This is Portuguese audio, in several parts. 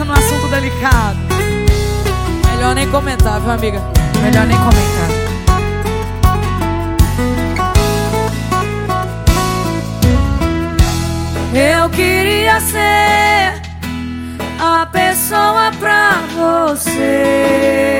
começa no assunto delicado. Melhor nem comentar, viu, amiga? Melhor nem comentar. Eu queria ser a pessoa pra você.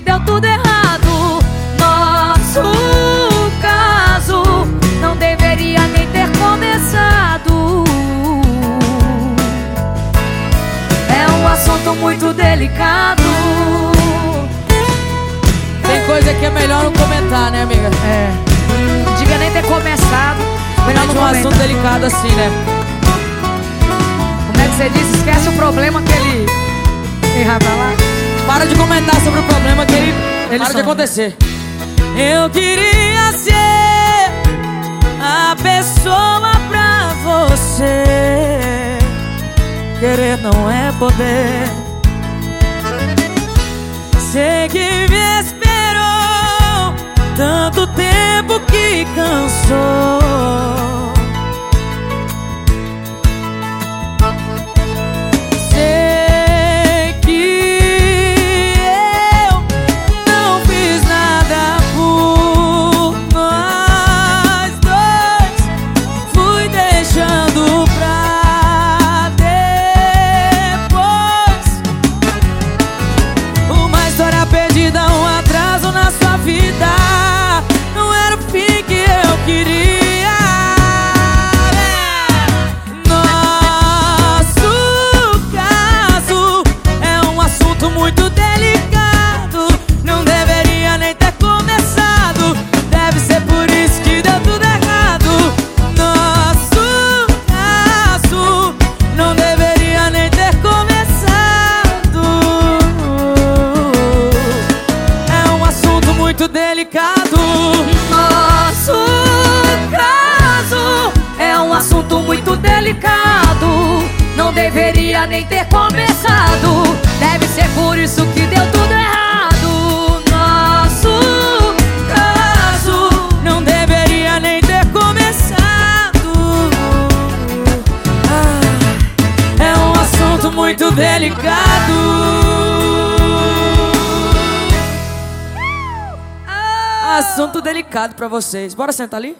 deu tudo errado. Nosso caso não deveria nem ter começado. É um assunto muito delicado. Tem coisa que é melhor não comentar, né, amiga? É. Não diga nem ter começado. Melhor não um assunto delicado assim, né? Como é que você disse? Esquece o problema que ele. Lá. Para de comentar sobre o problema que ele, ele para de acontecer. Eu queria ser a pessoa pra você. Querer não é poder. Sei que me esperou tanto tempo que cansou. Um assunto muito delicado. Não deveria nem ter começado. Deve ser por isso que deu tudo errado. Nosso caso não deveria nem ter começado. Ah, é um assunto muito delicado. assunto delicado pra vocês. Bora sentar ali?